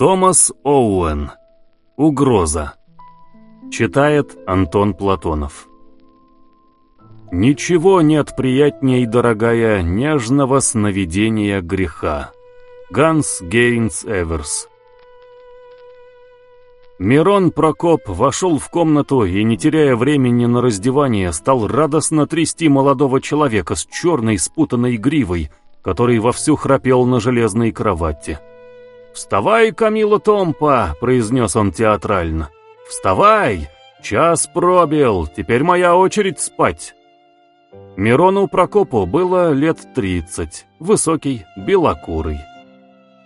Томас Оуэн. Угроза. Читает Антон Платонов. Ничего нет приятней, дорогая, нежного сновидения греха. Ганс Гейнс Эверс. Мирон Прокоп вошел в комнату и, не теряя времени на раздевание, стал радостно трясти молодого человека с черной спутанной гривой, который вовсю храпел на железной кровати. «Вставай, Камила Томпа!» — произнес он театрально. «Вставай! Час пробил, теперь моя очередь спать!» Мирону Прокопу было лет тридцать, высокий, белокурый.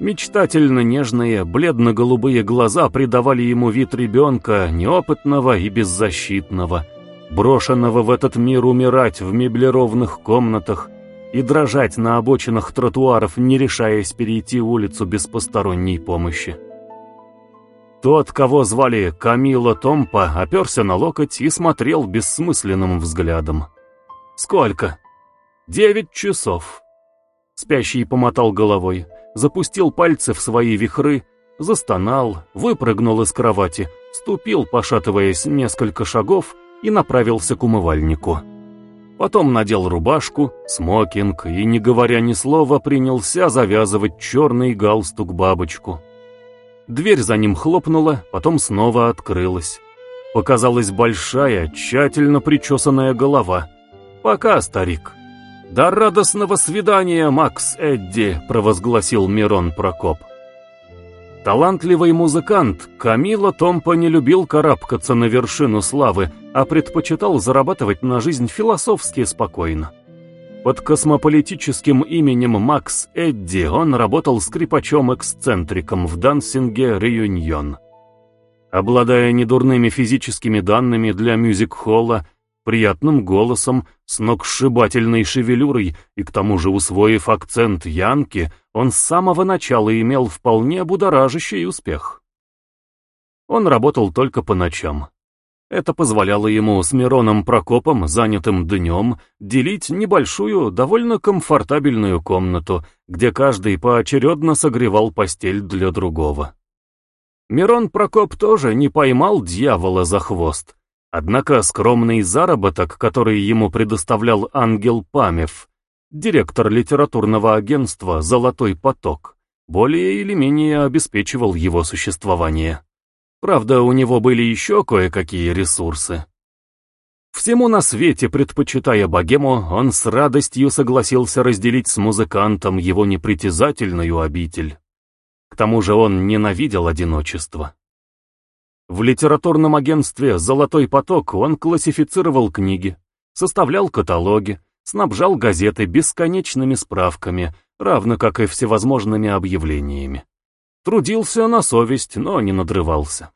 Мечтательно нежные, бледно-голубые глаза придавали ему вид ребенка, неопытного и беззащитного, брошенного в этот мир умирать в меблированных комнатах и дрожать на обочинах тротуаров, не решаясь перейти улицу без посторонней помощи. Тот, кого звали Камила Томпа, оперся на локоть и смотрел бессмысленным взглядом. «Сколько?» «Девять часов». Спящий помотал головой запустил пальцы в свои вихры, застонал, выпрыгнул из кровати, ступил, пошатываясь несколько шагов, и направился к умывальнику. Потом надел рубашку, смокинг и, не говоря ни слова, принялся завязывать черный галстук-бабочку. Дверь за ним хлопнула, потом снова открылась. Показалась большая, тщательно причесанная голова. «Пока, старик». «До радостного свидания, Макс Эдди!» — провозгласил Мирон Прокоп. Талантливый музыкант Камила Томпа не любил карабкаться на вершину славы, а предпочитал зарабатывать на жизнь философски спокойно. Под космополитическим именем Макс Эдди он работал скрипачом-эксцентриком в дансинге «Реюньон». Обладая недурными физическими данными для мюзик-холла, приятным голосом, сногсшибательной шевелюрой и к тому же усвоив акцент Янки, он с самого начала имел вполне будоражащий успех. Он работал только по ночам. Это позволяло ему с Мироном Прокопом, занятым днем, делить небольшую, довольно комфортабельную комнату, где каждый поочередно согревал постель для другого. Мирон Прокоп тоже не поймал дьявола за хвост, Однако скромный заработок, который ему предоставлял Ангел Памев, директор литературного агентства «Золотой поток», более или менее обеспечивал его существование. Правда, у него были еще кое-какие ресурсы. Всему на свете, предпочитая богему, он с радостью согласился разделить с музыкантом его непритязательную обитель. К тому же он ненавидел одиночество. В литературном агентстве «Золотой поток» он классифицировал книги, составлял каталоги, снабжал газеты бесконечными справками, равно как и всевозможными объявлениями. Трудился на совесть, но не надрывался.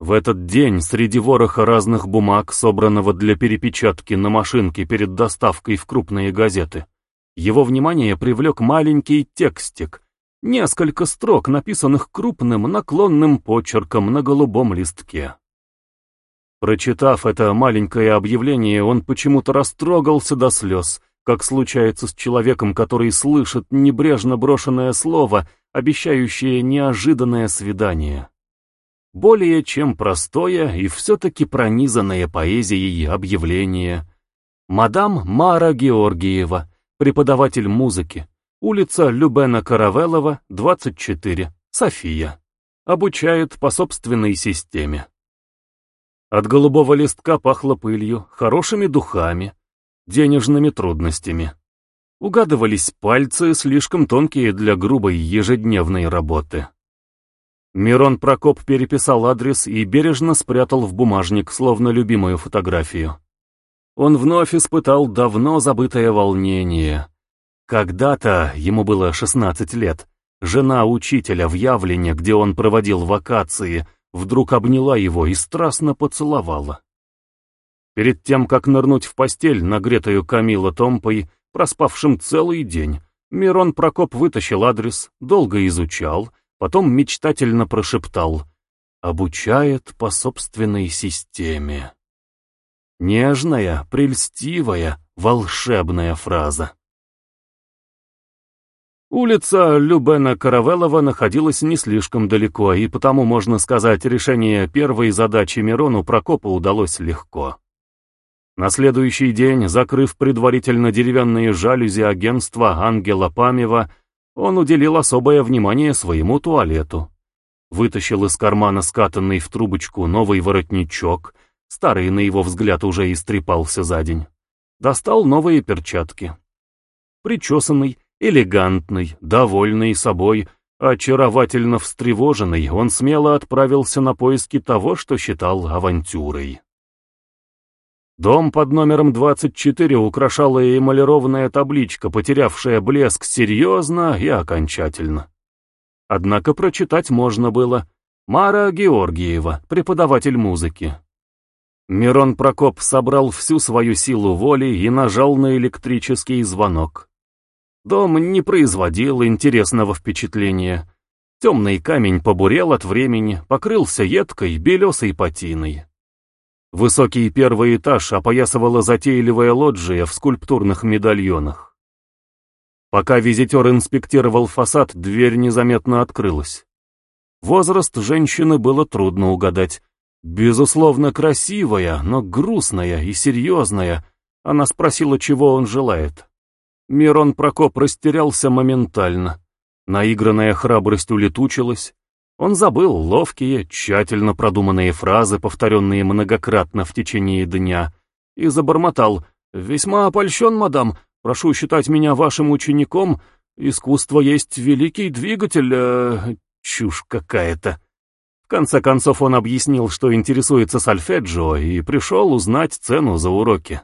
В этот день среди вороха разных бумаг, собранного для перепечатки на машинке перед доставкой в крупные газеты, его внимание привлек маленький текстик, Несколько строк, написанных крупным наклонным почерком на голубом листке. Прочитав это маленькое объявление, он почему-то растрогался до слез, как случается с человеком, который слышит небрежно брошенное слово, обещающее неожиданное свидание. Более чем простое и все-таки пронизанное поэзией объявление. Мадам Мара Георгиева, преподаватель музыки, Улица Любена Каравелова, 24, София. Обучает по собственной системе. От голубого листка пахло пылью, хорошими духами, денежными трудностями. Угадывались пальцы, слишком тонкие для грубой ежедневной работы. Мирон Прокоп переписал адрес и бережно спрятал в бумажник, словно любимую фотографию. Он вновь испытал давно забытое волнение — когда-то, ему было 16 лет, жена учителя в Явлене, где он проводил вакации, вдруг обняла его и страстно поцеловала. Перед тем, как нырнуть в постель, нагретую Камила Томпой, проспавшим целый день, Мирон Прокоп вытащил адрес, долго изучал, потом мечтательно прошептал «Обучает по собственной системе». Нежная, прельстивая, волшебная фраза. Улица Любена Каравелова находилась не слишком далеко, и потому, можно сказать, решение первой задачи Мирону Прокопу удалось легко. На следующий день, закрыв предварительно деревянные жалюзи агентства Ангела Памева, он уделил особое внимание своему туалету. Вытащил из кармана скатанный в трубочку новый воротничок, старый, на его взгляд, уже истрепался за день. Достал новые перчатки. Причесанный, элегантный, довольный собой, очаровательно встревоженный, он смело отправился на поиски того, что считал авантюрой. Дом под номером 24 украшала эмалированная табличка, потерявшая блеск серьезно и окончательно. Однако прочитать можно было. Мара Георгиева, преподаватель музыки. Мирон Прокоп собрал всю свою силу воли и нажал на электрический звонок. Дом не производил интересного впечатления. Темный камень побурел от времени, покрылся едкой, белесой патиной. Высокий первый этаж опоясывала затейливая лоджия в скульптурных медальонах. Пока визитер инспектировал фасад, дверь незаметно открылась. Возраст женщины было трудно угадать. Безусловно, красивая, но грустная и серьезная. Она спросила, чего он желает. Мирон Прокоп растерялся моментально. Наигранная храбрость улетучилась. Он забыл ловкие, тщательно продуманные фразы, повторенные многократно в течение дня, и забормотал «Весьма опольщен, мадам, прошу считать меня вашим учеником, искусство есть великий двигатель, э, чушь какая-то». В конце концов он объяснил, что интересуется сольфеджио, и пришел узнать цену за уроки.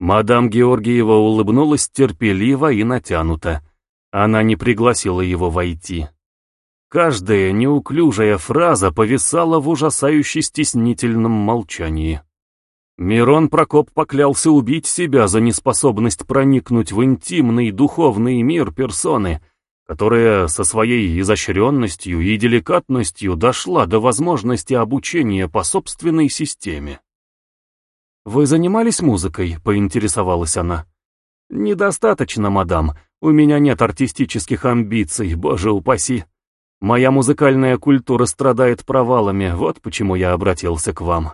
Мадам Георгиева улыбнулась терпеливо и натянуто. Она не пригласила его войти. Каждая неуклюжая фраза повисала в ужасающе стеснительном молчании. Мирон Прокоп поклялся убить себя за неспособность проникнуть в интимный духовный мир персоны, которая со своей изощренностью и деликатностью дошла до возможности обучения по собственной системе. «Вы занимались музыкой?» — поинтересовалась она. «Недостаточно, мадам. У меня нет артистических амбиций, боже упаси. Моя музыкальная культура страдает провалами, вот почему я обратился к вам».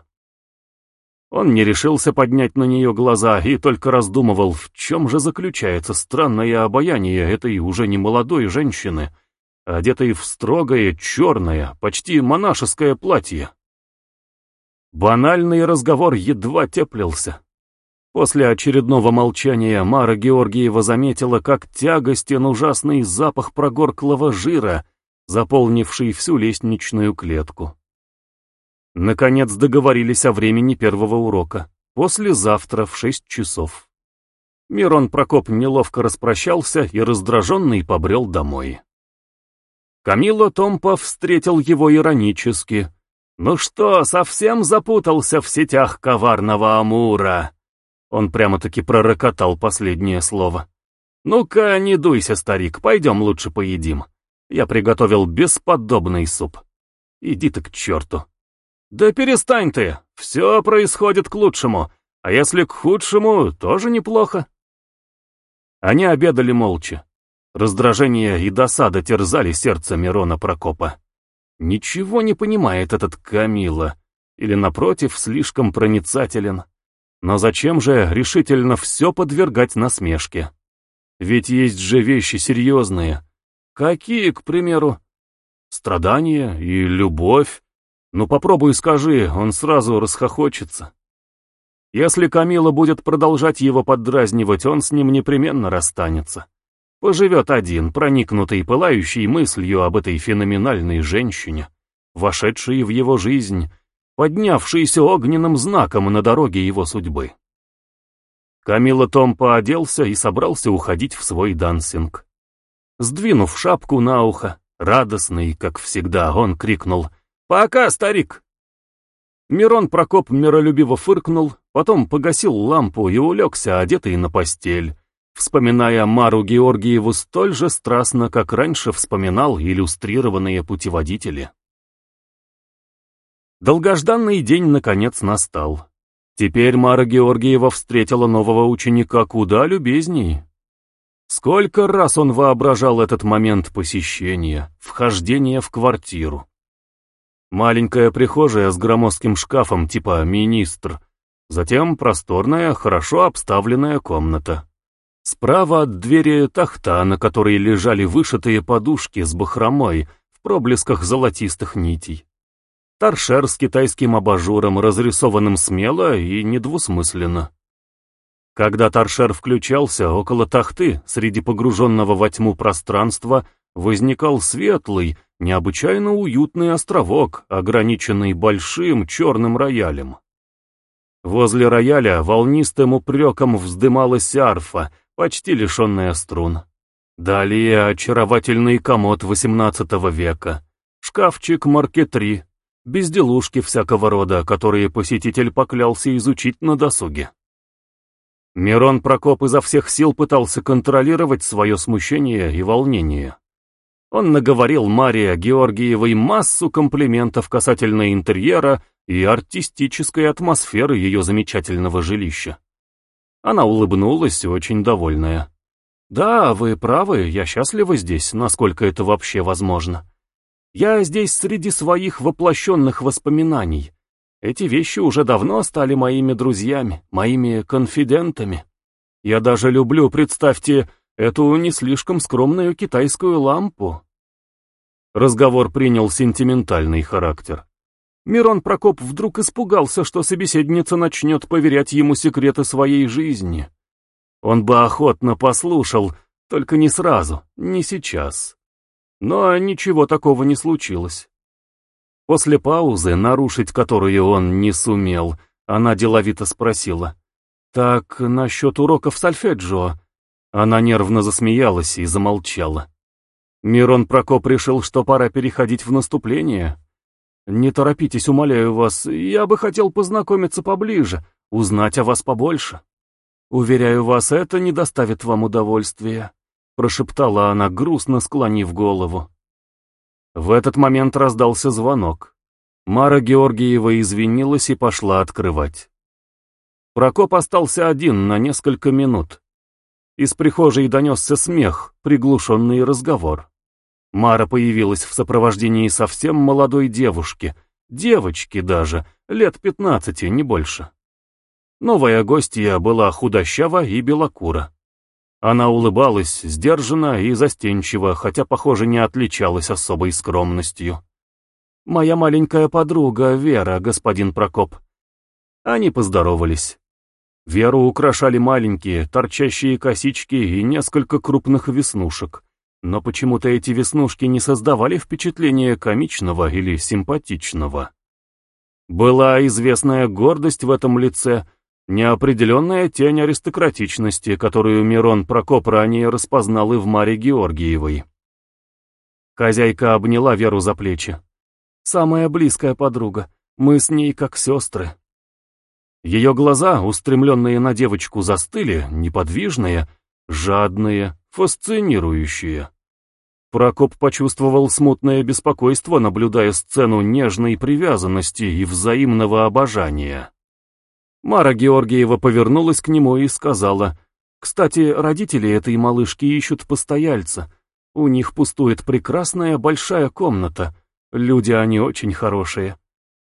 Он не решился поднять на нее глаза и только раздумывал, в чем же заключается странное обаяние этой уже не молодой женщины, одетой в строгое, черное, почти монашеское платье. Банальный разговор едва теплился. После очередного молчания Мара Георгиева заметила, как тягостен ужасный запах прогорклого жира, заполнивший всю лестничную клетку. Наконец договорились о времени первого урока. Послезавтра в шесть часов. Мирон Прокоп неловко распрощался и раздраженный побрел домой. Камило Томпа встретил его иронически, «Ну что, совсем запутался в сетях коварного Амура?» Он прямо-таки пророкотал последнее слово. «Ну-ка, не дуйся, старик, пойдем лучше поедим. Я приготовил бесподобный суп. Иди ты к черту». «Да перестань ты, все происходит к лучшему, а если к худшему, тоже неплохо». Они обедали молча. Раздражение и досада терзали сердце Мирона Прокопа. Ничего не понимает этот Камила, или, напротив, слишком проницателен. Но зачем же решительно все подвергать насмешке? Ведь есть же вещи серьезные. Какие, к примеру? Страдания и любовь. Ну попробуй скажи, он сразу расхохочется. Если Камила будет продолжать его поддразнивать, он с ним непременно расстанется. Поживет один, проникнутый пылающей мыслью об этой феноменальной женщине, вошедшей в его жизнь, поднявшейся огненным знаком на дороге его судьбы. Камила Том пооделся и собрался уходить в свой дансинг. Сдвинув шапку на ухо, радостный, как всегда, он крикнул «Пока, старик!». Мирон Прокоп миролюбиво фыркнул, потом погасил лампу и улегся, одетый на постель, вспоминая Мару Георгиеву столь же страстно, как раньше вспоминал иллюстрированные путеводители. Долгожданный день наконец настал. Теперь Мара Георгиева встретила нового ученика куда любезней. Сколько раз он воображал этот момент посещения, вхождения в квартиру. Маленькая прихожая с громоздким шкафом типа «министр», затем просторная, хорошо обставленная комната. Справа от двери тахта, на которой лежали вышитые подушки с бахромой в проблесках золотистых нитей. Торшер с китайским абажуром, разрисованным смело и недвусмысленно. Когда торшер включался, около тахты, среди погруженного во тьму пространства, возникал светлый, необычайно уютный островок, ограниченный большим черным роялем. Возле рояля волнистым упреком вздымалась арфа, почти лишенная струн. Далее очаровательный комод XVIII века, шкафчик маркетри, безделушки всякого рода, которые посетитель поклялся изучить на досуге. Мирон Прокоп изо всех сил пытался контролировать свое смущение и волнение. Он наговорил Марии Георгиевой массу комплиментов касательно интерьера и артистической атмосферы ее замечательного жилища. Она улыбнулась, очень довольная. «Да, вы правы, я счастлива здесь, насколько это вообще возможно. Я здесь среди своих воплощенных воспоминаний, эти вещи уже давно стали моими друзьями, моими конфидентами. Я даже люблю, представьте, эту не слишком скромную китайскую лампу. Разговор принял сентиментальный характер. Мирон Прокоп вдруг испугался, что собеседница начнет поверять ему секреты своей жизни. Он бы охотно послушал, только не сразу, не сейчас. Но ничего такого не случилось. После паузы, нарушить которую он не сумел, она деловито спросила. «Так, насчет уроков сольфеджио?» Она нервно засмеялась и замолчала. Мирон Прокоп решил, что пора переходить в наступление. «Не торопитесь, умоляю вас, я бы хотел познакомиться поближе, узнать о вас побольше. Уверяю вас, это не доставит вам удовольствия», — прошептала она, грустно склонив голову. В этот момент раздался звонок. Мара Георгиева извинилась и пошла открывать. Прокоп остался один на несколько минут. Из прихожей донесся смех, приглушенный разговор. Мара появилась в сопровождении совсем молодой девушки, девочки даже, лет пятнадцати, не больше. Новая гостья была худощава и белокура. Она улыбалась, сдержанно и застенчиво, хотя, похоже, не отличалась особой скромностью. «Моя маленькая подруга Вера, господин Прокоп». Они поздоровались. Веру украшали маленькие, торчащие косички и несколько крупных веснушек. Но почему-то эти веснушки не создавали впечатления комичного или симпатичного. Была известная гордость в этом лице, Неопределенная тень аристократичности, которую Мирон Прокоп ранее распознал и в Маре Георгиевой. Хозяйка обняла Веру за плечи. «Самая близкая подруга. Мы с ней как сестры». Ее глаза, устремленные на девочку, застыли, неподвижные, жадные, фасцинирующие. Прокоп почувствовал смутное беспокойство, наблюдая сцену нежной привязанности и взаимного обожания. Мара Георгиева повернулась к нему и сказала, «Кстати, родители этой малышки ищут постояльца. У них пустует прекрасная большая комната. Люди они очень хорошие.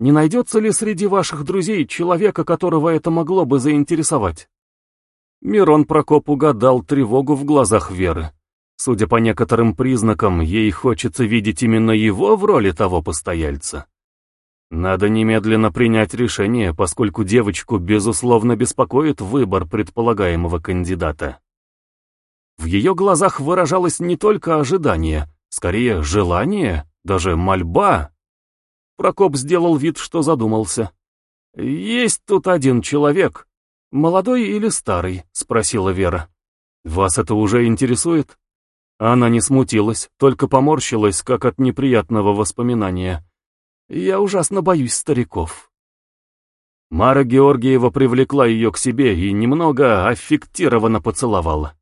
Не найдется ли среди ваших друзей человека, которого это могло бы заинтересовать?» Мирон Прокоп угадал тревогу в глазах Веры. Судя по некоторым признакам, ей хочется видеть именно его в роли того постояльца. Надо немедленно принять решение, поскольку девочку, безусловно, беспокоит выбор предполагаемого кандидата. В ее глазах выражалось не только ожидание, скорее желание, даже мольба. Прокоп сделал вид, что задумался. «Есть тут один человек. Молодой или старый?» — спросила Вера. «Вас это уже интересует?» Она не смутилась, только поморщилась, как от неприятного воспоминания. Я ужасно боюсь стариков. Мара Георгиева привлекла ее к себе и немного аффектированно поцеловала.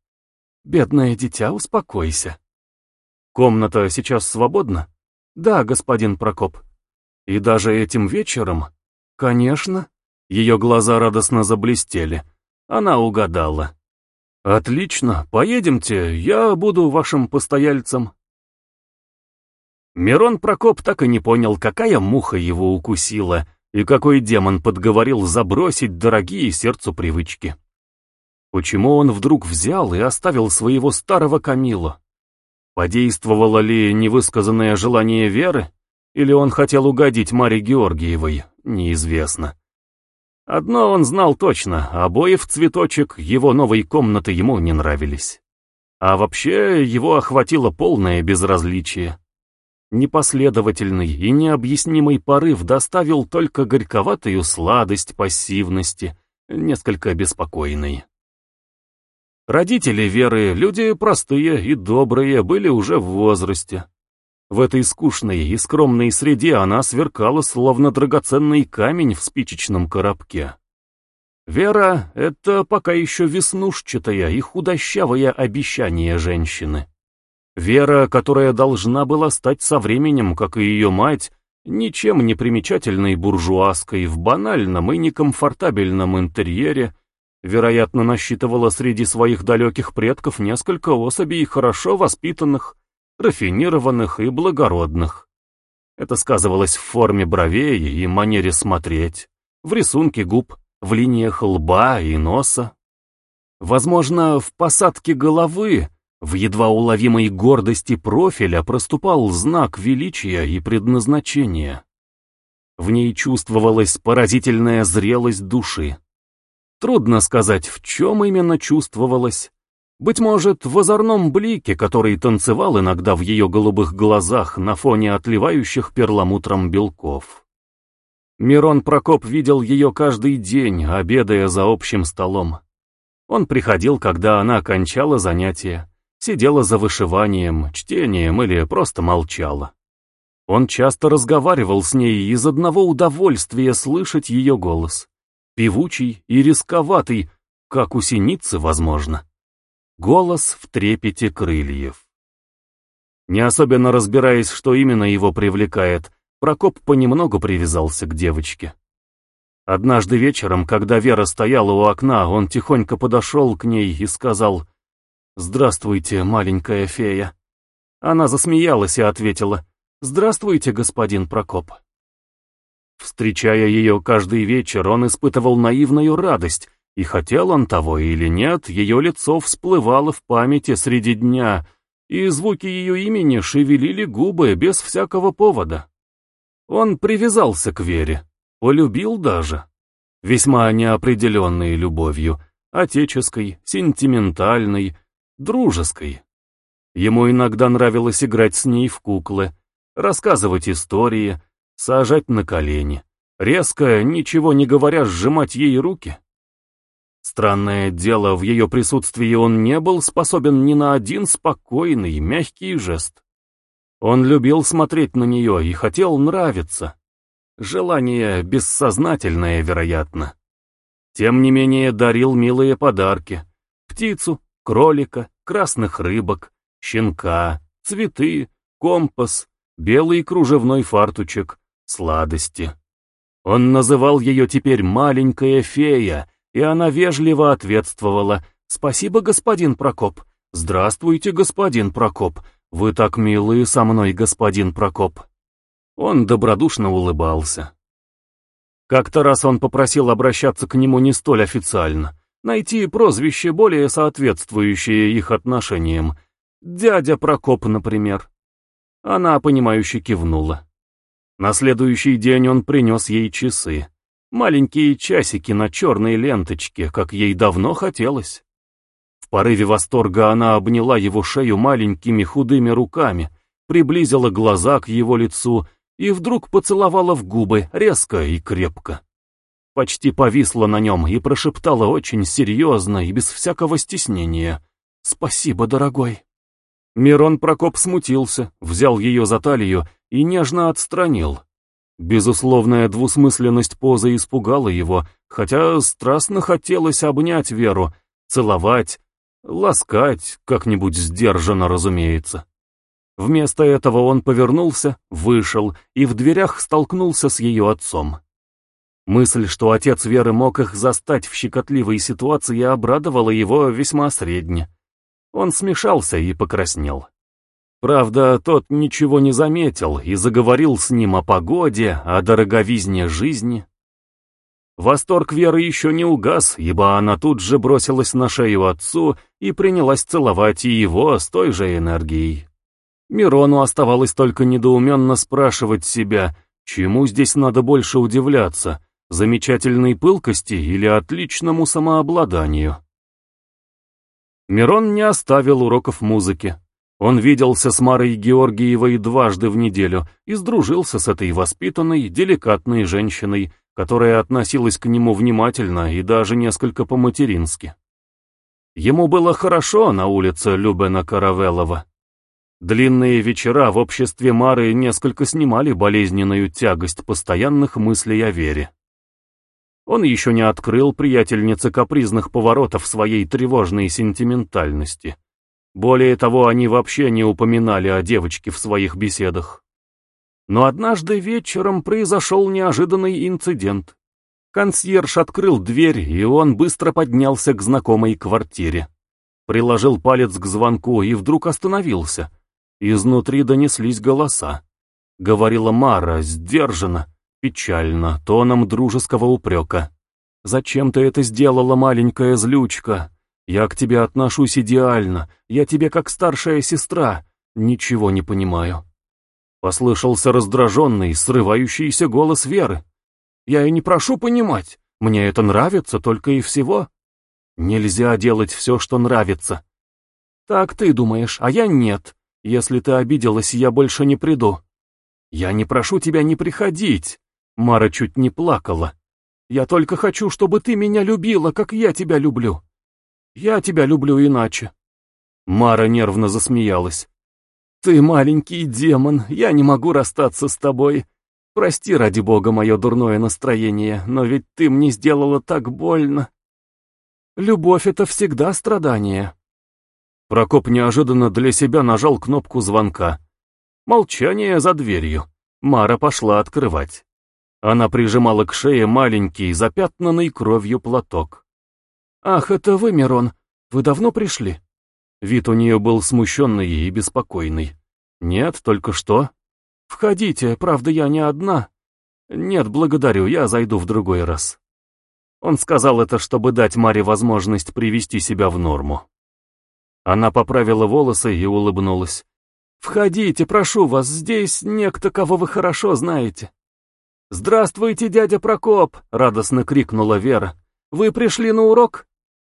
«Бедное дитя, успокойся». «Комната сейчас свободна?» «Да, господин Прокоп». «И даже этим вечером?» «Конечно». Ее глаза радостно заблестели. Она угадала. «Отлично, поедемте, я буду вашим постояльцем». Мирон Прокоп так и не понял, какая муха его укусила, и какой демон подговорил забросить дорогие сердцу привычки. Почему он вдруг взял и оставил своего старого Камила? Подействовало ли невысказанное желание Веры? Или он хотел угодить Маре Георгиевой? Неизвестно. Одно он знал точно, обои в цветочек его новой комнаты ему не нравились. А вообще его охватило полное безразличие. Непоследовательный и необъяснимый порыв доставил только горьковатую сладость пассивности, несколько беспокойной. Родители Веры, люди простые и добрые, были уже в возрасте. В этой скучной и скромной среде она сверкала, словно драгоценный камень в спичечном коробке. Вера — это пока еще веснушчатое и худощавое обещание женщины. Вера, которая должна была стать со временем, как и ее мать, ничем не примечательной буржуазкой в банальном и некомфортабельном интерьере, вероятно, насчитывала среди своих далеких предков несколько особей хорошо воспитанных, рафинированных и благородных. Это сказывалось в форме бровей и манере смотреть, в рисунке губ, в линиях лба и носа. Возможно, в посадке головы, в едва уловимой гордости профиля проступал знак величия и предназначения. В ней чувствовалась поразительная зрелость души. Трудно сказать, в чем именно чувствовалась, быть может, в озорном блике, который танцевал иногда в ее голубых глазах на фоне отливающих перламутром белков. Мирон Прокоп видел ее каждый день, обедая за общим столом. Он приходил, когда она окончала занятия, сидела за вышиванием, чтением или просто молчала. Он часто разговаривал с ней из одного удовольствия слышать ее голос. Певучий и рисковатый, как у синицы, возможно. Голос в трепете крыльев. Не особенно разбираясь, что именно его привлекает, Прокоп понемногу привязался к девочке. Однажды вечером, когда Вера стояла у окна, он тихонько подошел к ней и сказал «Здравствуйте, маленькая фея». Она засмеялась и ответила «Здравствуйте, господин Прокоп». Встречая ее каждый вечер, он испытывал наивную радость, и хотел он того или нет, ее лицо всплывало в памяти среди дня, и звуки ее имени шевелили губы без всякого повода. Он привязался к Вере, полюбил даже, весьма неопределенной любовью, отеческой, сентиментальной, дружеской. Ему иногда нравилось играть с ней в куклы, рассказывать истории, сажать на колени, резко, ничего не говоря, сжимать ей руки. Странное дело, в ее присутствии он не был способен ни на один спокойный, мягкий жест. Он любил смотреть на нее и хотел нравиться. Желание бессознательное, вероятно. Тем не менее дарил милые подарки. Птицу, кролика, красных рыбок, щенка, цветы, компас, белый кружевной фартучек, сладости. Он называл ее теперь «маленькая фея», и она вежливо ответствовала «Спасибо, господин Прокоп». «Здравствуйте, господин Прокоп. Вы так милы со мной, господин Прокоп». Он добродушно улыбался. Как-то раз он попросил обращаться к нему не столь официально, найти прозвище, более соответствующее их отношениям. «Дядя Прокоп», например. Она, понимающе кивнула. На следующий день он принес ей часы. Маленькие часики на черной ленточке, как ей давно хотелось. В порыве восторга она обняла его шею маленькими худыми руками, приблизила глаза к его лицу и вдруг поцеловала в губы резко и крепко. Почти повисла на нем и прошептала очень серьезно и без всякого стеснения. «Спасибо, дорогой». Мирон Прокоп смутился, взял ее за талию и нежно отстранил. Безусловная двусмысленность позы испугала его, хотя страстно хотелось обнять Веру, целовать, ласкать, как-нибудь сдержанно, разумеется. Вместо этого он повернулся, вышел и в дверях столкнулся с ее отцом. Мысль, что отец Веры мог их застать в щекотливой ситуации, обрадовала его весьма средне. Он смешался и покраснел. Правда, тот ничего не заметил и заговорил с ним о погоде, о дороговизне жизни. Восторг Веры еще не угас, ибо она тут же бросилась на шею отцу и принялась целовать его с той же энергией. Мирону оставалось только недоуменно спрашивать себя, чему здесь надо больше удивляться, замечательной пылкости или отличному самообладанию. Мирон не оставил уроков музыки. Он виделся с Марой Георгиевой дважды в неделю и сдружился с этой воспитанной, деликатной женщиной, которая относилась к нему внимательно и даже несколько по-матерински. Ему было хорошо на улице Любена Каравелова. Длинные вечера в обществе Мары несколько снимали болезненную тягость постоянных мыслей о вере. Он еще не открыл приятельнице капризных поворотов своей тревожной сентиментальности. Более того, они вообще не упоминали о девочке в своих беседах. Но однажды вечером произошел неожиданный инцидент. Консьерж открыл дверь, и он быстро поднялся к знакомой квартире. Приложил палец к звонку и вдруг остановился. Изнутри донеслись голоса. Говорила Мара, сдержанно, печально, тоном дружеского упрека. «Зачем ты это сделала, маленькая злючка?» Я к тебе отношусь идеально, я тебе как старшая сестра, ничего не понимаю. Послышался раздраженный, срывающийся голос Веры. Я и не прошу понимать, мне это нравится только и всего. Нельзя делать все, что нравится. Так ты думаешь, а я нет. Если ты обиделась, я больше не приду. Я не прошу тебя не приходить. Мара чуть не плакала. Я только хочу, чтобы ты меня любила, как я тебя люблю. Я тебя люблю иначе. Мара нервно засмеялась. Ты маленький демон, я не могу расстаться с тобой. Прости, ради бога, мое дурное настроение, но ведь ты мне сделала так больно. Любовь — это всегда страдание. Прокоп неожиданно для себя нажал кнопку звонка. Молчание за дверью. Мара пошла открывать. Она прижимала к шее маленький, запятнанный кровью платок. «Ах, это вы, Мирон! Вы давно пришли?» Вид у нее был смущенный и беспокойный. «Нет, только что». «Входите, правда, я не одна». «Нет, благодарю, я зайду в другой раз». Он сказал это, чтобы дать Маре возможность привести себя в норму. Она поправила волосы и улыбнулась. «Входите, прошу вас, здесь некто, кого вы хорошо знаете». «Здравствуйте, дядя Прокоп!» — радостно крикнула Вера. «Вы пришли на урок?»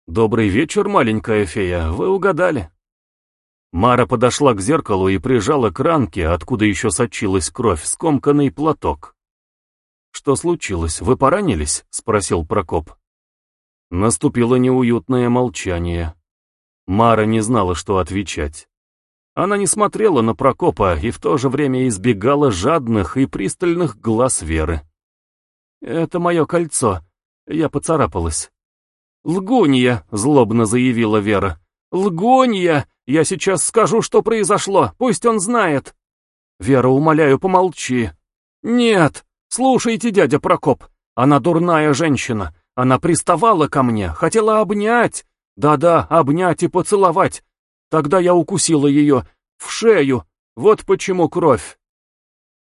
«Добрый вечер, маленькая фея, вы угадали». Мара подошла к зеркалу и прижала к ранке, откуда еще сочилась кровь, скомканный платок. «Что случилось, вы поранились?» — спросил Прокоп. Наступило неуютное молчание. Мара не знала, что отвечать. Она не смотрела на Прокопа и в то же время избегала жадных и пристальных глаз Веры. «Это мое кольцо. Я поцарапалась. «Лгунья!» — злобно заявила Вера. «Лгунья! Я сейчас скажу, что произошло, пусть он знает!» «Вера, умоляю, помолчи!» «Нет! Слушайте, дядя Прокоп, она дурная женщина, она приставала ко мне, хотела обнять, да-да, обнять и поцеловать. Тогда я укусила ее в шею, вот почему кровь!»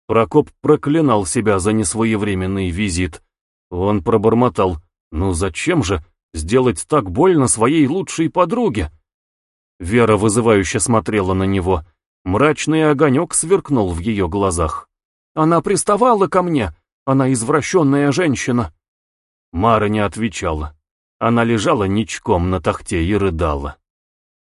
Прокоп проклинал себя за несвоевременный визит. Он пробормотал. «Ну зачем же? Сделать так больно своей лучшей подруге? Вера вызывающе смотрела на него. Мрачный огонек сверкнул в ее глазах. Она приставала ко мне. Она извращенная женщина. Мара не отвечала. Она лежала ничком на тахте и рыдала.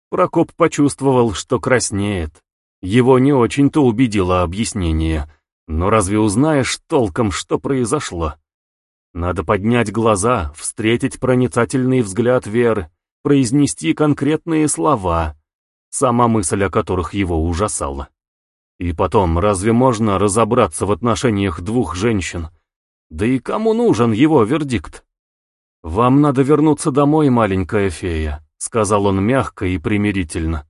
Прокоп почувствовал, что краснеет. Его не очень-то убедило объяснение. Но разве узнаешь толком, что произошло? Надо поднять глаза, встретить проницательный взгляд Веры, произнести конкретные слова, сама мысль о которых его ужасала. И потом, разве можно разобраться в отношениях двух женщин? Да и кому нужен его вердикт? «Вам надо вернуться домой, маленькая фея», — сказал он мягко и примирительно.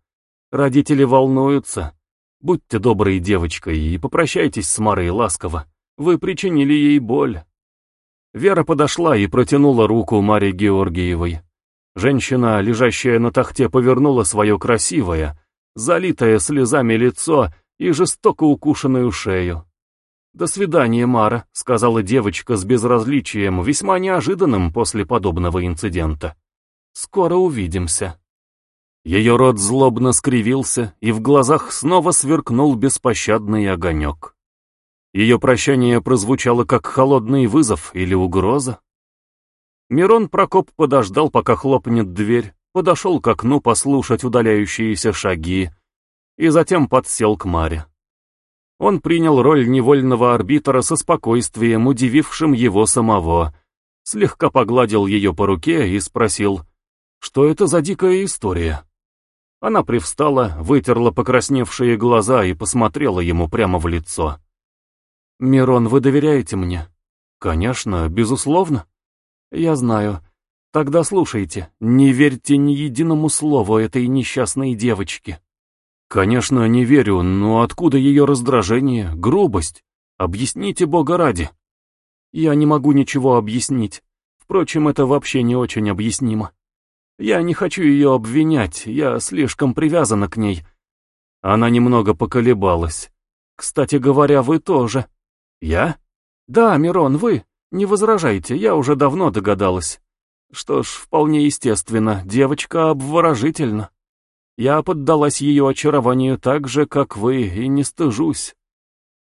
«Родители волнуются. Будьте доброй девочкой и попрощайтесь с Марой ласково. Вы причинили ей боль». Вера подошла и протянула руку Марье Георгиевой. Женщина, лежащая на тахте, повернула свое красивое, залитое слезами лицо и жестоко укушенную шею. «До свидания, Мара», — сказала девочка с безразличием, весьма неожиданным после подобного инцидента. «Скоро увидимся». Ее рот злобно скривился, и в глазах снова сверкнул беспощадный огонек. Ее прощание прозвучало как холодный вызов или угроза. Мирон Прокоп подождал, пока хлопнет дверь, подошел к окну послушать удаляющиеся шаги и затем подсел к Маре. Он принял роль невольного арбитра со спокойствием, удивившим его самого, слегка погладил ее по руке и спросил, что это за дикая история. Она привстала, вытерла покрасневшие глаза и посмотрела ему прямо в лицо. «Мирон, вы доверяете мне?» «Конечно, безусловно». «Я знаю. Тогда слушайте, не верьте ни единому слову этой несчастной девочки». «Конечно, не верю, но откуда ее раздражение, грубость? Объясните Бога ради». «Я не могу ничего объяснить. Впрочем, это вообще не очень объяснимо. Я не хочу ее обвинять, я слишком привязана к ней». Она немного поколебалась. «Кстати говоря, вы тоже». «Я?» «Да, Мирон, вы. Не возражайте, я уже давно догадалась». «Что ж, вполне естественно, девочка обворожительна». Я поддалась ее очарованию так же, как вы, и не стыжусь.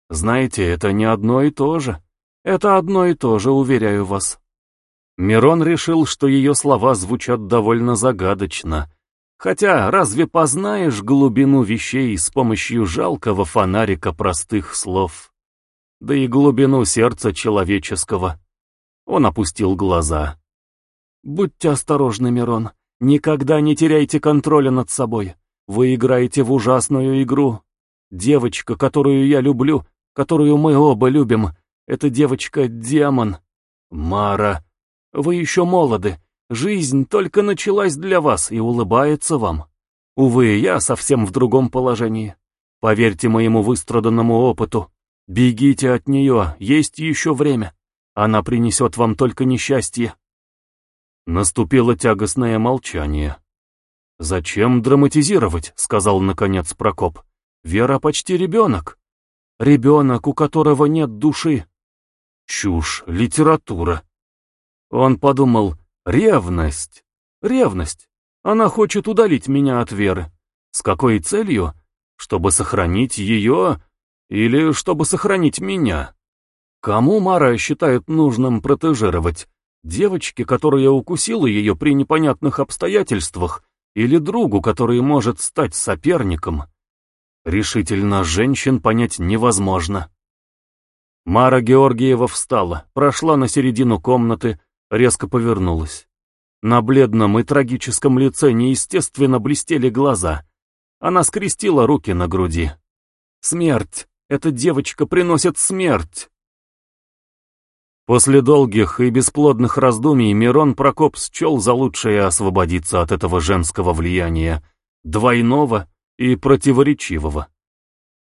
Знаете, это не одно и то же. Это одно и то же, уверяю вас. Мирон решил, что ее слова звучат довольно загадочно. Хотя разве познаешь глубину вещей с помощью жалкого фонарика простых слов? Да и глубину сердца человеческого. Он опустил глаза. «Будьте осторожны, Мирон. Никогда не теряйте контроля над собой. Вы играете в ужасную игру. Девочка, которую я люблю, которую мы оба любим, это девочка-демон. Мара, вы еще молоды. Жизнь только началась для вас и улыбается вам. Увы, я совсем в другом положении. Поверьте моему выстраданному опыту. Бегите от нее, есть еще время. Она принесет вам только несчастье. Наступило тягостное молчание. «Зачем драматизировать?» — сказал наконец Прокоп. «Вера почти ребенок. Ребенок, у которого нет души». Чушь, литература. Он подумал, ревность. Ревность. Она хочет удалить меня от веры. С какой целью? Чтобы сохранить ее или чтобы сохранить меня? Кому Мара считает нужным протежировать? Девочке, которая укусила ее при непонятных обстоятельствах, или другу, который может стать соперником. Решительно женщин понять невозможно. Мара Георгиева встала, прошла на середину комнаты, резко повернулась. На бледном и трагическом лице неестественно блестели глаза. Она скрестила руки на груди. «Смерть! Эта девочка приносит смерть!» После долгих и бесплодных раздумий Мирон Прокоп счел за лучшее освободиться от этого женского влияния, двойного и противоречивого.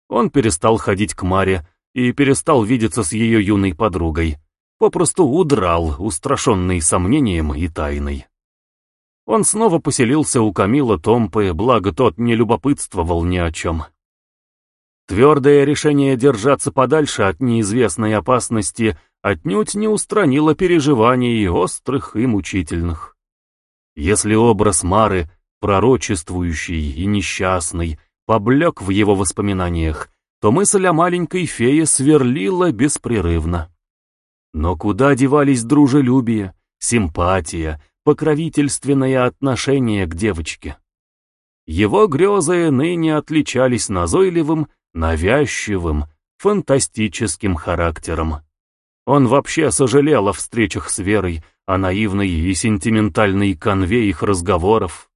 Он перестал ходить к Маре и перестал видеться с ее юной подругой, попросту удрал, устрашенный сомнением и тайной. Он снова поселился у Камила Томпы, благо тот не любопытствовал ни о чем. Твердое решение держаться подальше от неизвестной опасности отнюдь не устранило переживаний острых и мучительных. Если образ Мары, пророчествующий и несчастный, поблек в его воспоминаниях, то мысль о маленькой фее сверлила беспрерывно. Но куда девались дружелюбие, симпатия, покровительственное отношение к девочке? Его грезы ныне отличались назойливым навязчивым, фантастическим характером. Он вообще сожалел о встречах с Верой, о наивной и сентиментальной конве их разговоров.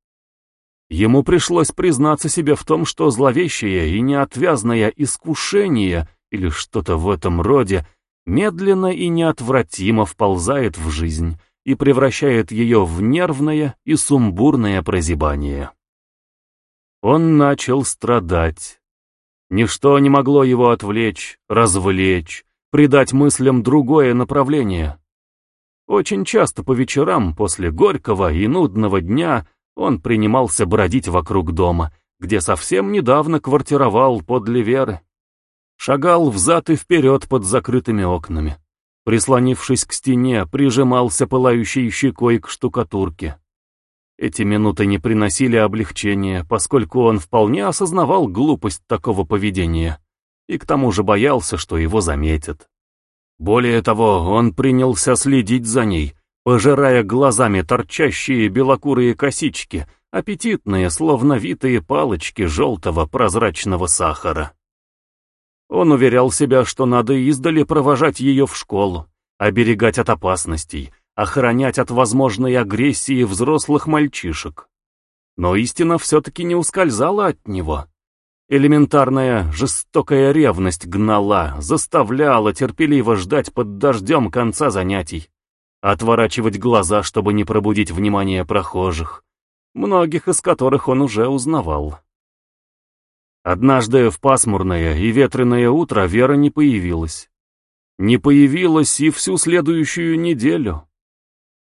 Ему пришлось признаться себе в том, что зловещее и неотвязное искушение или что-то в этом роде медленно и неотвратимо вползает в жизнь и превращает ее в нервное и сумбурное прозябание. Он начал страдать. Ничто не могло его отвлечь, развлечь, придать мыслям другое направление. Очень часто по вечерам после горького и нудного дня он принимался бродить вокруг дома, где совсем недавно квартировал подле Веры. Шагал взад и вперед под закрытыми окнами. Прислонившись к стене, прижимался пылающей щекой к штукатурке. Эти минуты не приносили облегчения, поскольку он вполне осознавал глупость такого поведения и к тому же боялся, что его заметят. Более того, он принялся следить за ней, пожирая глазами торчащие белокурые косички, аппетитные, словно витые палочки желтого прозрачного сахара. Он уверял себя, что надо издали провожать ее в школу, оберегать от опасностей, охранять от возможной агрессии взрослых мальчишек. Но истина все-таки не ускользала от него. Элементарная жестокая ревность гнала, заставляла терпеливо ждать под дождем конца занятий, отворачивать глаза, чтобы не пробудить внимание прохожих, многих из которых он уже узнавал. Однажды в пасмурное и ветреное утро Вера не появилась. Не появилась и всю следующую неделю.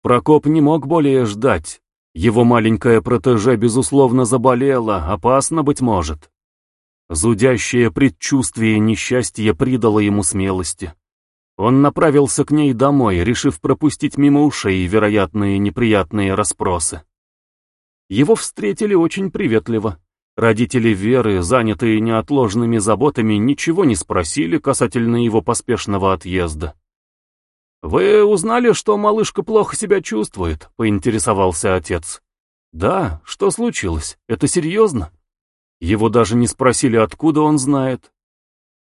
Прокоп не мог более ждать. Его маленькая протеже, безусловно, заболела, опасно, быть может. Зудящее предчувствие несчастья придало ему смелости. Он направился к ней домой, решив пропустить мимо ушей вероятные неприятные расспросы. Его встретили очень приветливо. Родители Веры, занятые неотложными заботами, ничего не спросили касательно его поспешного отъезда. «Вы узнали, что малышка плохо себя чувствует?» — поинтересовался отец. «Да, что случилось? Это серьезно?» Его даже не спросили, откуда он знает.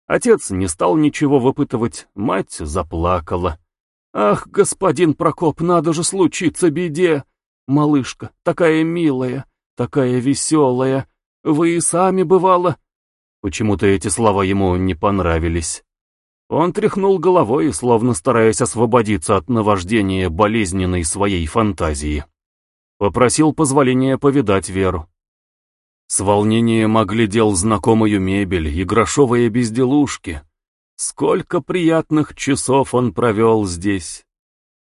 Отец не стал ничего выпытывать, мать заплакала. «Ах, господин Прокоп, надо же случиться беде! Малышка, такая милая, такая веселая, вы и сами бывало...» Почему-то эти слова ему не понравились. Он тряхнул головой, словно стараясь освободиться от наваждения болезненной своей фантазии. Попросил позволения повидать Веру. С волнением оглядел знакомую мебель и грошовые безделушки. Сколько приятных часов он провел здесь.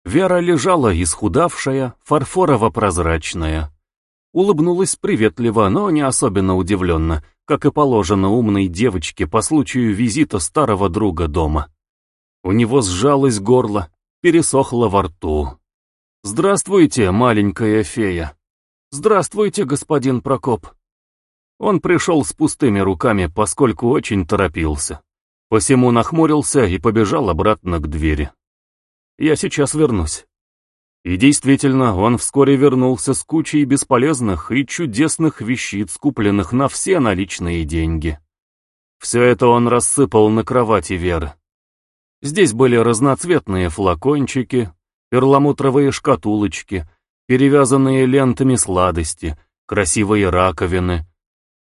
Вера лежала исхудавшая, фарфорово-прозрачная. Улыбнулась приветливо, но не особенно удивленно, как и положено умной девочке по случаю визита старого друга дома. У него сжалось горло, пересохло во рту. «Здравствуйте, маленькая фея!» «Здравствуйте, господин Прокоп!» Он пришел с пустыми руками, поскольку очень торопился. Посему нахмурился и побежал обратно к двери. «Я сейчас вернусь». И действительно, он вскоре вернулся с кучей бесполезных и чудесных вещиц, купленных на все наличные деньги. Все это он рассыпал на кровати Веры. Здесь были разноцветные флакончики, перламутровые шкатулочки, перевязанные лентами сладости, красивые раковины,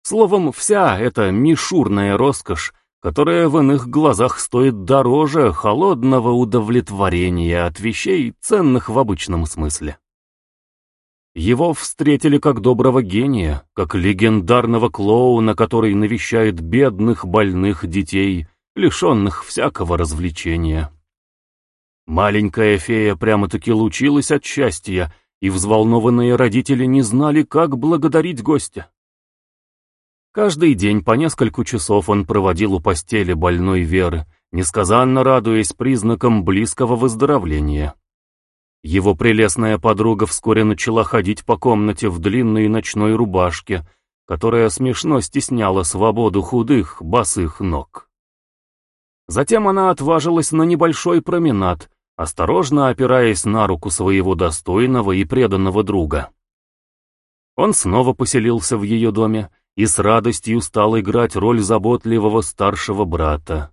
Словом, вся эта мишурная роскошь, которая в иных глазах стоит дороже холодного удовлетворения от вещей, ценных в обычном смысле. Его встретили как доброго гения, как легендарного клоуна, который навещает бедных больных детей, лишенных всякого развлечения. Маленькая фея прямо-таки лучилась от счастья, и взволнованные родители не знали, как благодарить гостя. Каждый день по несколько часов он проводил у постели больной Веры, несказанно радуясь признакам близкого выздоровления. Его прелестная подруга вскоре начала ходить по комнате в длинной ночной рубашке, которая смешно стесняла свободу худых, босых ног. Затем она отважилась на небольшой променад, осторожно опираясь на руку своего достойного и преданного друга. Он снова поселился в ее доме, и с радостью стал играть роль заботливого старшего брата.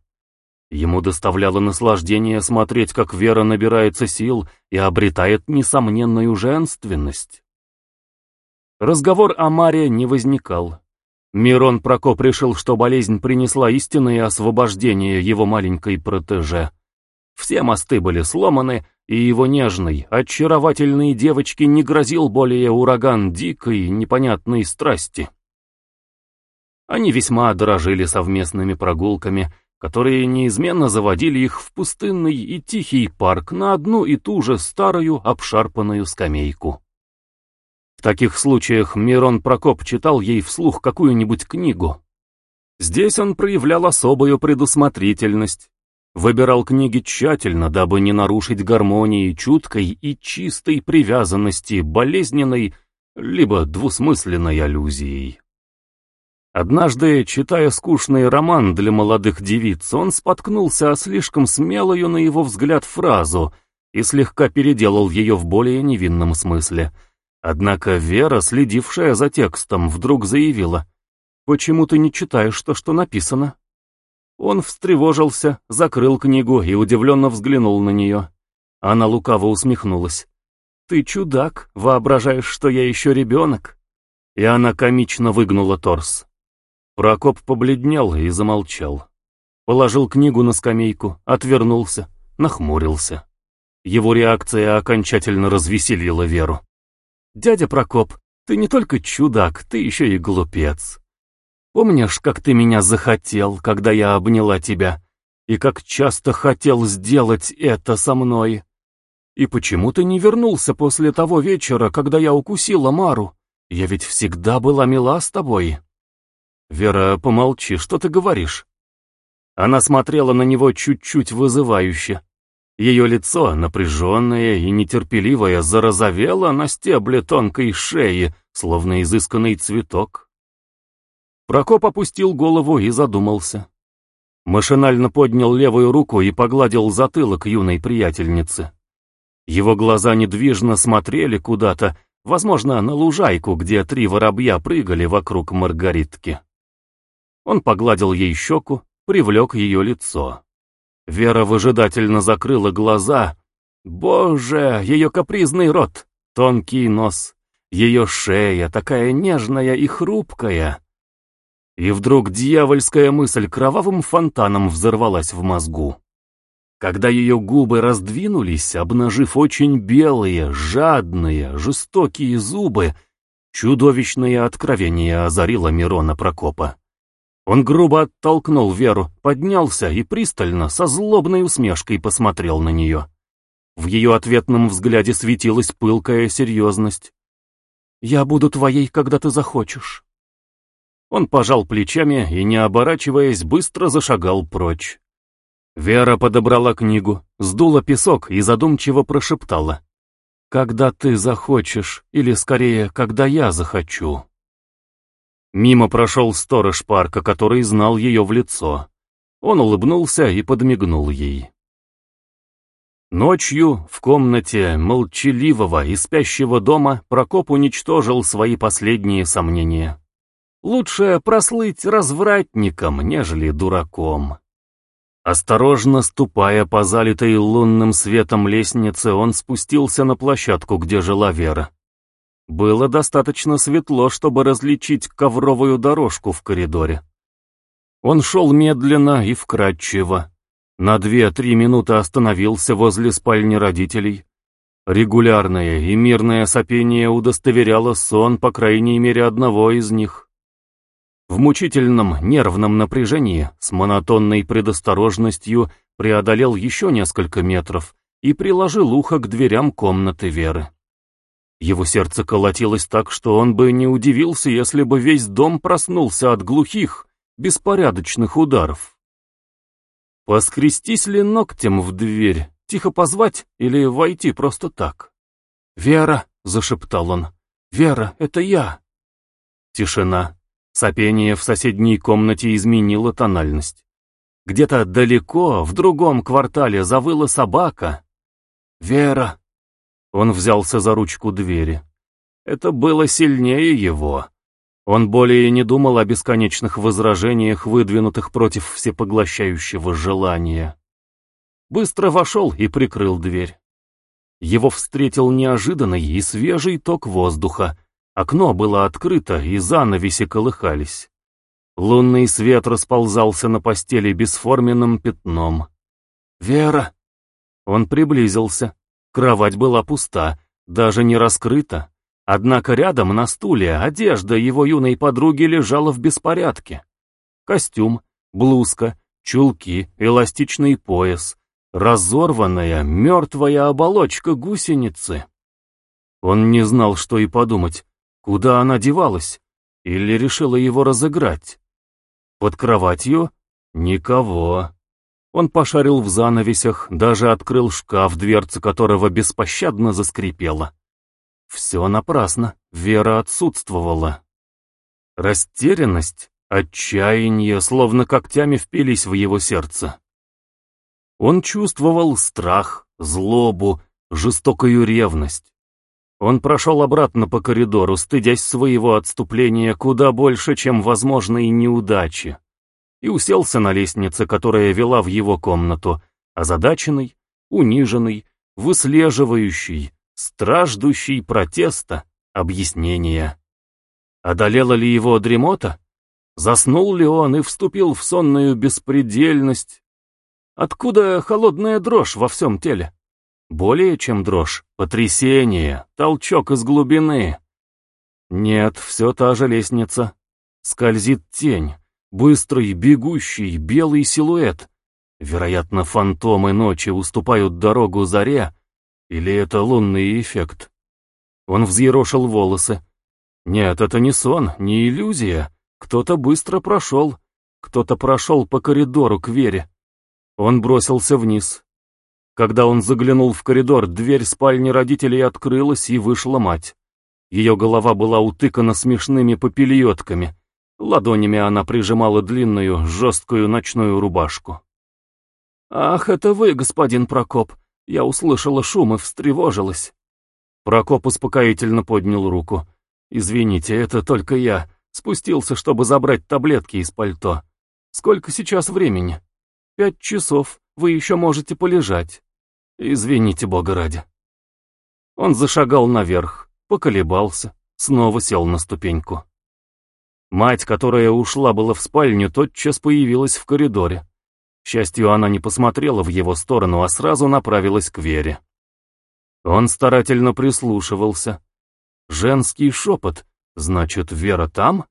Ему доставляло наслаждение смотреть, как Вера набирается сил и обретает несомненную женственность. Разговор о Маре не возникал. Мирон Прокоп решил, что болезнь принесла истинное освобождение его маленькой протеже. Все мосты были сломаны, и его нежной, очаровательной девочке не грозил более ураган дикой, непонятной страсти. Они весьма дорожили совместными прогулками, которые неизменно заводили их в пустынный и тихий парк на одну и ту же старую обшарпанную скамейку. В таких случаях Мирон Прокоп читал ей вслух какую-нибудь книгу. Здесь он проявлял особую предусмотрительность, выбирал книги тщательно, дабы не нарушить гармонии чуткой и чистой привязанности болезненной либо двусмысленной аллюзией. Однажды, читая скучный роман для молодых девиц, он споткнулся о слишком смелую, на его взгляд, фразу и слегка переделал ее в более невинном смысле. Однако Вера, следившая за текстом, вдруг заявила, «Почему ты не читаешь то, что написано?» Он встревожился, закрыл книгу и удивленно взглянул на нее. Она лукаво усмехнулась. «Ты чудак, воображаешь, что я еще ребенок?» И она комично выгнула торс. Прокоп побледнел и замолчал. Положил книгу на скамейку, отвернулся, нахмурился. Его реакция окончательно развеселила Веру. «Дядя Прокоп, ты не только чудак, ты еще и глупец. Помнишь, как ты меня захотел, когда я обняла тебя? И как часто хотел сделать это со мной? И почему ты не вернулся после того вечера, когда я укусила Мару? Я ведь всегда была мила с тобой». «Вера, помолчи, что ты говоришь?» Она смотрела на него чуть-чуть вызывающе. Ее лицо, напряженное и нетерпеливое, зарозовело на стебле тонкой шеи, словно изысканный цветок. Прокоп опустил голову и задумался. Машинально поднял левую руку и погладил затылок юной приятельницы. Его глаза недвижно смотрели куда-то, возможно, на лужайку, где три воробья прыгали вокруг Маргаритки. Он погладил ей щеку, привлек ее лицо. Вера выжидательно закрыла глаза. Боже, ее капризный рот, тонкий нос, ее шея такая нежная и хрупкая. И вдруг дьявольская мысль кровавым фонтаном взорвалась в мозгу. Когда ее губы раздвинулись, обнажив очень белые, жадные, жестокие зубы, чудовищное откровение озарило Мирона Прокопа. Он грубо оттолкнул Веру, поднялся и пристально, со злобной усмешкой посмотрел на нее. В ее ответном взгляде светилась пылкая серьезность. «Я буду твоей, когда ты захочешь». Он пожал плечами и, не оборачиваясь, быстро зашагал прочь. Вера подобрала книгу, сдула песок и задумчиво прошептала. «Когда ты захочешь, или скорее, когда я захочу». Мимо прошел сторож парка, который знал ее в лицо. Он улыбнулся и подмигнул ей. Ночью в комнате молчаливого и спящего дома Прокоп уничтожил свои последние сомнения. Лучше прослыть развратником, нежели дураком. Осторожно ступая по залитой лунным светом лестнице, он спустился на площадку, где жила Вера. Было достаточно светло, чтобы различить ковровую дорожку в коридоре. Он шел медленно и вкрадчиво. На две-три минуты остановился возле спальни родителей. Регулярное и мирное сопение удостоверяло сон, по крайней мере, одного из них. В мучительном нервном напряжении, с монотонной предосторожностью, преодолел еще несколько метров и приложил ухо к дверям комнаты Веры. Его сердце колотилось так, что он бы не удивился, если бы весь дом проснулся от глухих, беспорядочных ударов. Поскрестись ли ногтем в дверь, тихо позвать или войти просто так? «Вера!» — зашептал он. «Вера, это я!» Тишина. Сопение в соседней комнате изменило тональность. Где-то далеко, в другом квартале, завыла собака. «Вера!» Он взялся за ручку двери. Это было сильнее его. Он более не думал о бесконечных возражениях, выдвинутых против всепоглощающего желания. Быстро вошел и прикрыл дверь. Его встретил неожиданный и свежий ток воздуха. Окно было открыто, и занавеси колыхались. Лунный свет расползался на постели бесформенным пятном. «Вера!» Он приблизился. Кровать была пуста, даже не раскрыта. Однако рядом на стуле одежда его юной подруги лежала в беспорядке. Костюм, блузка, чулки, эластичный пояс, разорванная, мертвая оболочка гусеницы. Он не знал, что и подумать, куда она девалась, или решила его разыграть. Под кроватью никого. Он пошарил в занавесях, даже открыл шкаф, дверца которого беспощадно заскрипела. Все напрасно, вера отсутствовала. Растерянность, отчаяние, словно когтями впились в его сердце. Он чувствовал страх, злобу, жестокую ревность. Он прошел обратно по коридору, стыдясь своего отступления куда больше, чем возможной неудачи, и уселся на лестнице, которая вела в его комнату, озадаченный, униженный, выслеживающий, страждущий протеста, объяснения. Одолела ли его дремота? Заснул ли он и вступил в сонную беспредельность? Откуда холодная дрожь во всем теле? Более чем дрожь, потрясение, толчок из глубины. Нет, все та же лестница. Скользит тень, быстрый, бегущий, белый силуэт. Вероятно, фантомы ночи уступают дорогу заре, или это лунный эффект? Он взъерошил волосы. Нет, это не сон, не иллюзия. Кто-то быстро прошел. Кто-то прошел по коридору к Вере. Он бросился вниз. Когда он заглянул в коридор, дверь спальни родителей открылась, и вышла мать. Ее голова была утыкана смешными попельотками. Ладонями она прижимала длинную, жесткую ночную рубашку. «Ах, это вы, господин Прокоп! Я услышала шум и встревожилась». Прокоп успокоительно поднял руку. «Извините, это только я. Спустился, чтобы забрать таблетки из пальто. Сколько сейчас времени?» «Пять часов. Вы еще можете полежать. Извините, Бога ради». Он зашагал наверх, поколебался, снова сел на ступеньку. Мать, которая ушла была в спальню, тотчас появилась в коридоре. К счастью, она не посмотрела в его сторону, а сразу направилась к Вере. Он старательно прислушивался. Женский шепот, значит, Вера там?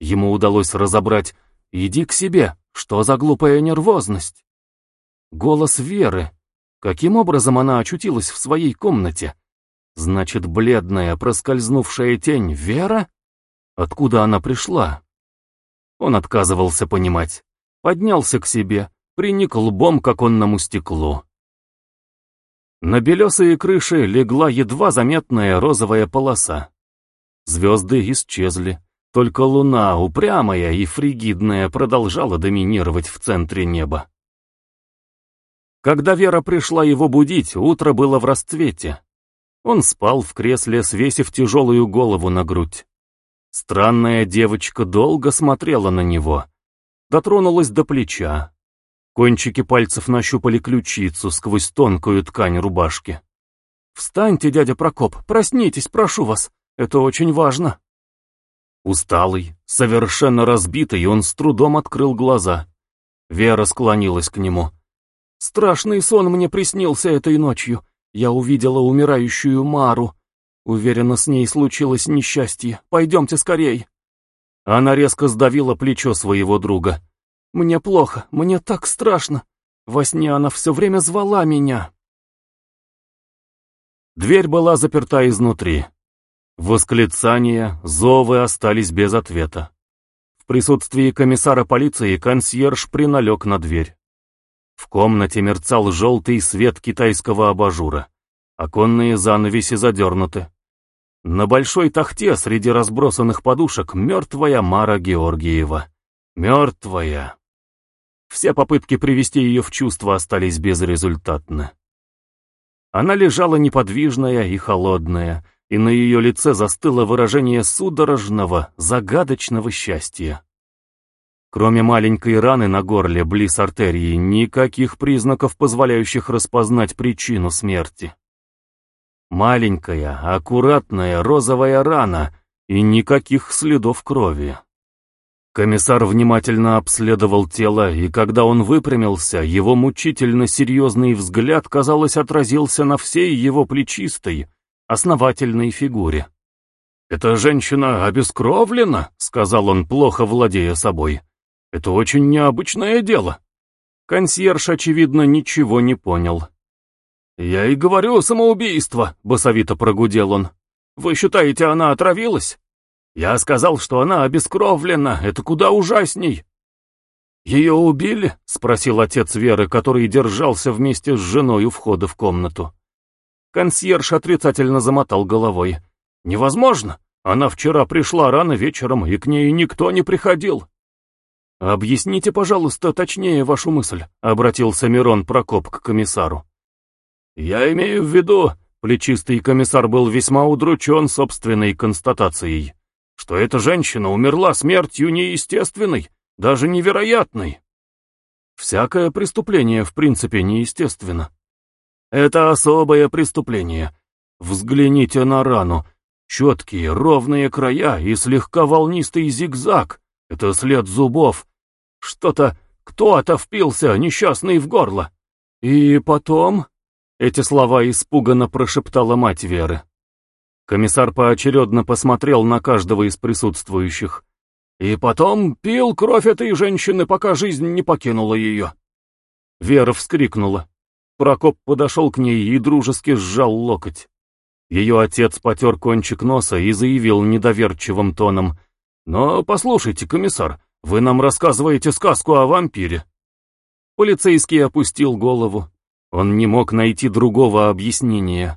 Ему удалось разобрать «Иди к себе, что за глупая нервозность?» Голос Веры. Каким образом она очутилась в своей комнате? Значит, бледная, проскользнувшая тень Вера? Откуда она пришла? Он отказывался понимать поднялся к себе, приник лбом к оконному стеклу. На белесые крыши легла едва заметная розовая полоса. Звезды исчезли, только луна, упрямая и фригидная, продолжала доминировать в центре неба. Когда Вера пришла его будить, утро было в расцвете. Он спал в кресле, свесив тяжелую голову на грудь. Странная девочка долго смотрела на него, дотронулась до плеча. Кончики пальцев нащупали ключицу сквозь тонкую ткань рубашки. «Встаньте, дядя Прокоп, проснитесь, прошу вас, это очень важно». Усталый, совершенно разбитый, он с трудом открыл глаза. Вера склонилась к нему. «Страшный сон мне приснился этой ночью. Я увидела умирающую Мару. Уверена, с ней случилось несчастье. Пойдемте скорей». Она резко сдавила плечо своего друга. «Мне плохо, мне так страшно. Во сне она все время звала меня». Дверь была заперта изнутри. Восклицания, зовы остались без ответа. В присутствии комиссара полиции консьерж приналег на дверь. В комнате мерцал желтый свет китайского абажура. Оконные занавеси задернуты. На большой тахте среди разбросанных подушек мертвая Мара Георгиева. Мертвая. Все попытки привести ее в чувство остались безрезультатны. Она лежала неподвижная и холодная, и на ее лице застыло выражение судорожного, загадочного счастья. Кроме маленькой раны на горле близ артерии, никаких признаков, позволяющих распознать причину смерти. Маленькая, аккуратная розовая рана и никаких следов крови. Комиссар внимательно обследовал тело, и когда он выпрямился, его мучительно серьезный взгляд, казалось, отразился на всей его плечистой, основательной фигуре. «Эта женщина обескровлена», — сказал он, плохо владея собой. «Это очень необычное дело. Консьерж, очевидно, ничего не понял. «Я и говорю самоубийство», — басовито прогудел он. «Вы считаете, она отравилась? Я сказал, что она обескровлена, это куда ужасней». «Ее убили?» — спросил отец Веры, который держался вместе с женой у входа в комнату. Консьерж отрицательно замотал головой. «Невозможно! Она вчера пришла рано вечером, и к ней никто не приходил». «Объясните, пожалуйста, точнее вашу мысль», — обратился Мирон Прокоп к комиссару. «Я имею в виду...» — плечистый комиссар был весьма удручен собственной констатацией, что эта женщина умерла смертью неестественной, даже невероятной. Всякое преступление, в принципе, неестественно. Это особое преступление. Взгляните на рану. Четкие, ровные края и слегка волнистый зигзаг. Это след зубов. Что-то, кто-то впился, несчастный, в горло. И потом... Эти слова испуганно прошептала мать Веры. Комиссар поочередно посмотрел на каждого из присутствующих. И потом пил кровь этой женщины, пока жизнь не покинула ее. Вера вскрикнула. Прокоп подошел к ней и дружески сжал локоть. Ее отец потер кончик носа и заявил недоверчивым тоном. «Но послушайте, комиссар, вы нам рассказываете сказку о вампире». Полицейский опустил голову. Он не мог найти другого объяснения.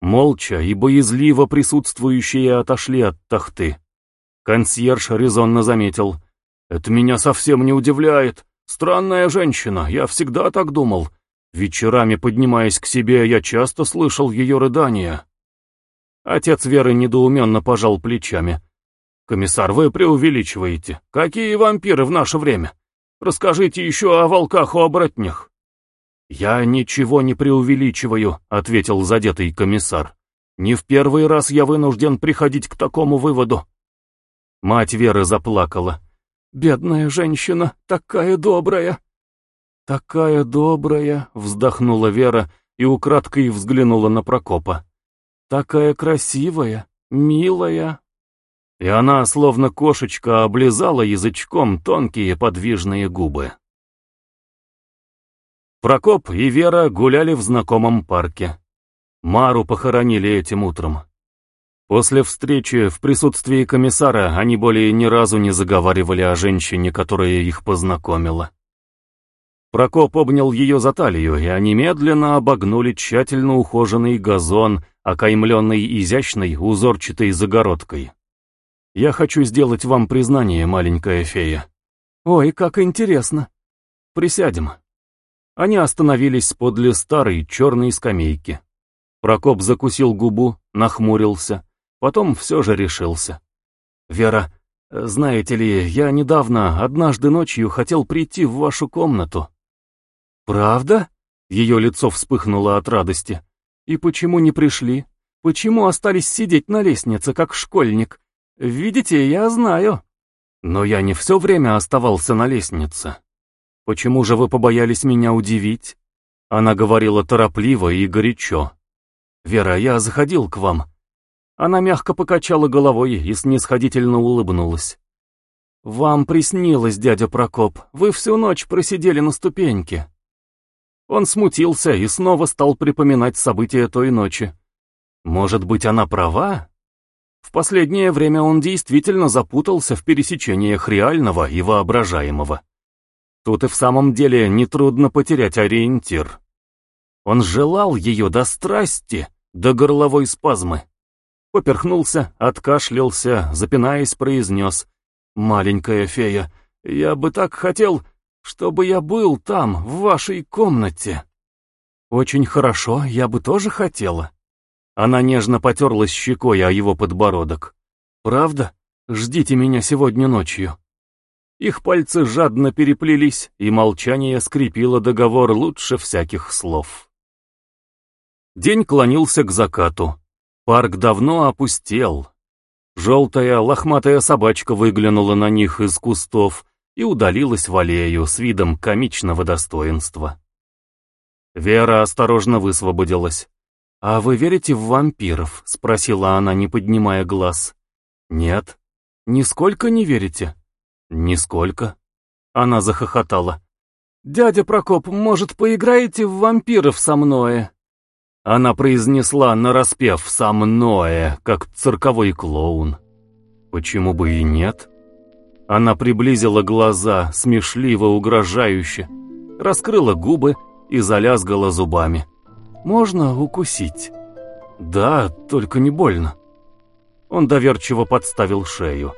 Молча и боязливо присутствующие отошли от тахты. Консьерж резонно заметил. «Это меня совсем не удивляет. Странная женщина, я всегда так думал. Вечерами, поднимаясь к себе, я часто слышал ее рыдания». Отец Веры недоуменно пожал плечами. «Комиссар, вы преувеличиваете. Какие вампиры в наше время? Расскажите еще о волках-оборотнях». «Я ничего не преувеличиваю», — ответил задетый комиссар. «Не в первый раз я вынужден приходить к такому выводу». Мать Веры заплакала. «Бедная женщина, такая добрая!» «Такая добрая!» — вздохнула Вера и украдкой взглянула на Прокопа. «Такая красивая, милая!» И она, словно кошечка, облизала язычком тонкие подвижные губы. Прокоп и Вера гуляли в знакомом парке. Мару похоронили этим утром. После встречи в присутствии комиссара они более ни разу не заговаривали о женщине, которая их познакомила. Прокоп обнял ее за талию, и они медленно обогнули тщательно ухоженный газон, окаймленный изящной узорчатой загородкой. «Я хочу сделать вам признание, маленькая фея». «Ой, как интересно!» «Присядем». Они остановились подле старой черной скамейки. Прокоп закусил губу, нахмурился, потом все же решился. «Вера, знаете ли, я недавно, однажды ночью, хотел прийти в вашу комнату». «Правда?» — ее лицо вспыхнуло от радости. «И почему не пришли? Почему остались сидеть на лестнице, как школьник? Видите, я знаю». «Но я не все время оставался на лестнице». «Почему же вы побоялись меня удивить?» Она говорила торопливо и горячо. «Вера, я заходил к вам». Она мягко покачала головой и снисходительно улыбнулась. «Вам приснилось, дядя Прокоп, вы всю ночь просидели на ступеньке». Он смутился и снова стал припоминать события той ночи. Может быть, она права? В последнее время он действительно запутался в пересечениях реального и воображаемого. Тут и в самом деле нетрудно потерять ориентир. Он желал ее до страсти, до горловой спазмы. Поперхнулся, откашлялся, запинаясь, произнес. «Маленькая фея, я бы так хотел, чтобы я был там, в вашей комнате». «Очень хорошо, я бы тоже хотела». Она нежно потерлась щекой о его подбородок. «Правда? Ждите меня сегодня ночью». Их пальцы жадно переплелись, и молчание скрепило договор лучше всяких слов. День клонился к закату. Парк давно опустел. Желтая лохматая собачка выглянула на них из кустов и удалилась в аллею с видом комичного достоинства. Вера осторожно высвободилась. «А вы верите в вампиров?» — спросила она, не поднимая глаз. «Нет». «Нисколько не верите?» «Нисколько». Она захохотала. «Дядя Прокоп, может, поиграете в вампиров со мной?» Она произнесла нараспев «со мной», как цирковой клоун. Почему бы и нет? Она приблизила глаза, смешливо, угрожающе, раскрыла губы и залязгала зубами. «Можно укусить?» «Да, только не больно». Он доверчиво подставил шею.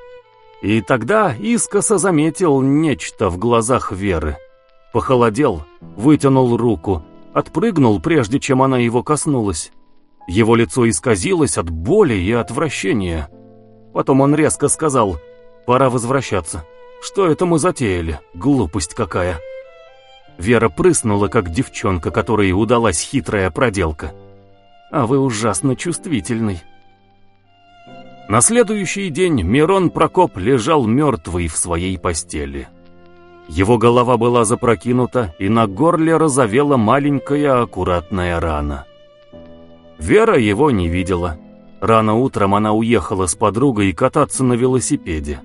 И тогда искоса заметил нечто в глазах Веры. Похолодел, вытянул руку, отпрыгнул, прежде чем она его коснулась. Его лицо исказилось от боли и отвращения. Потом он резко сказал «Пора возвращаться. Что это мы затеяли? Глупость какая!» Вера прыснула, как девчонка, которой удалась хитрая проделка. «А вы ужасно чувствительный». На следующий день Мирон Прокоп лежал мертвый в своей постели. Его голова была запрокинута, и на горле разовела маленькая аккуратная рана. Вера его не видела. Рано утром она уехала с подругой кататься на велосипеде.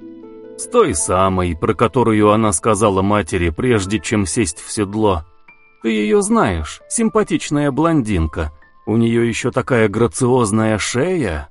С той самой, про которую она сказала матери, прежде чем сесть в седло. Ты ее знаешь, симпатичная блондинка. У нее еще такая грациозная шея.